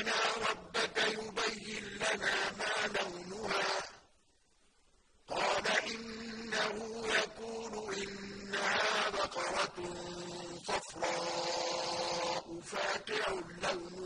لَنَا رَبَّكَ يُبَيِّن لَّنَا مَا لَوْنُهَا ۚ قَالَ إِنَّهُ يَقُولُ إِنَّهَا بَقَرَةٌ صَفْرَاءُ فَاقِعٌ لَّوْنُهَا